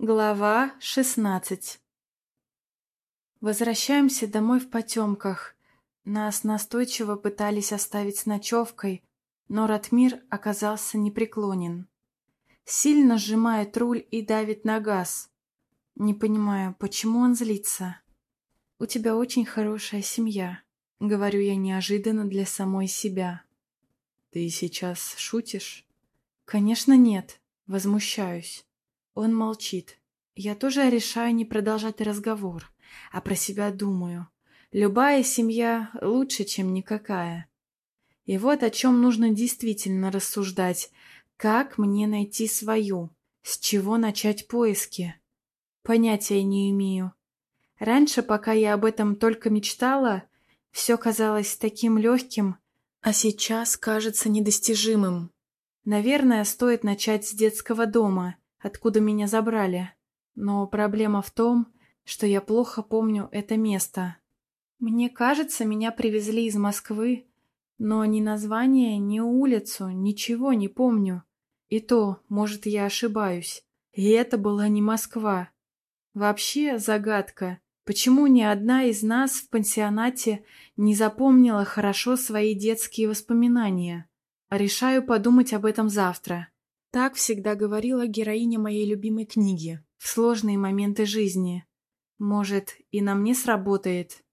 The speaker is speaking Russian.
Глава шестнадцать Возвращаемся домой в потемках. Нас настойчиво пытались оставить с ночевкой, но Ратмир оказался непреклонен. Сильно сжимает руль и давит на газ. Не понимаю, почему он злится. «У тебя очень хорошая семья», — говорю я неожиданно для самой себя. «Ты сейчас шутишь?» «Конечно нет. Возмущаюсь». Он молчит. Я тоже решаю не продолжать разговор, а про себя думаю. Любая семья лучше, чем никакая. И вот о чем нужно действительно рассуждать. Как мне найти свою? С чего начать поиски? Понятия не имею. Раньше, пока я об этом только мечтала, все казалось таким легким, а сейчас кажется недостижимым. Наверное, стоит начать с детского дома — откуда меня забрали. Но проблема в том, что я плохо помню это место. Мне кажется, меня привезли из Москвы, но ни название, ни улицу, ничего не помню. И то, может, я ошибаюсь. И это была не Москва. Вообще загадка, почему ни одна из нас в пансионате не запомнила хорошо свои детские воспоминания. Решаю подумать об этом завтра. Так всегда говорила героиня моей любимой книги в сложные моменты жизни. Может, и на мне сработает.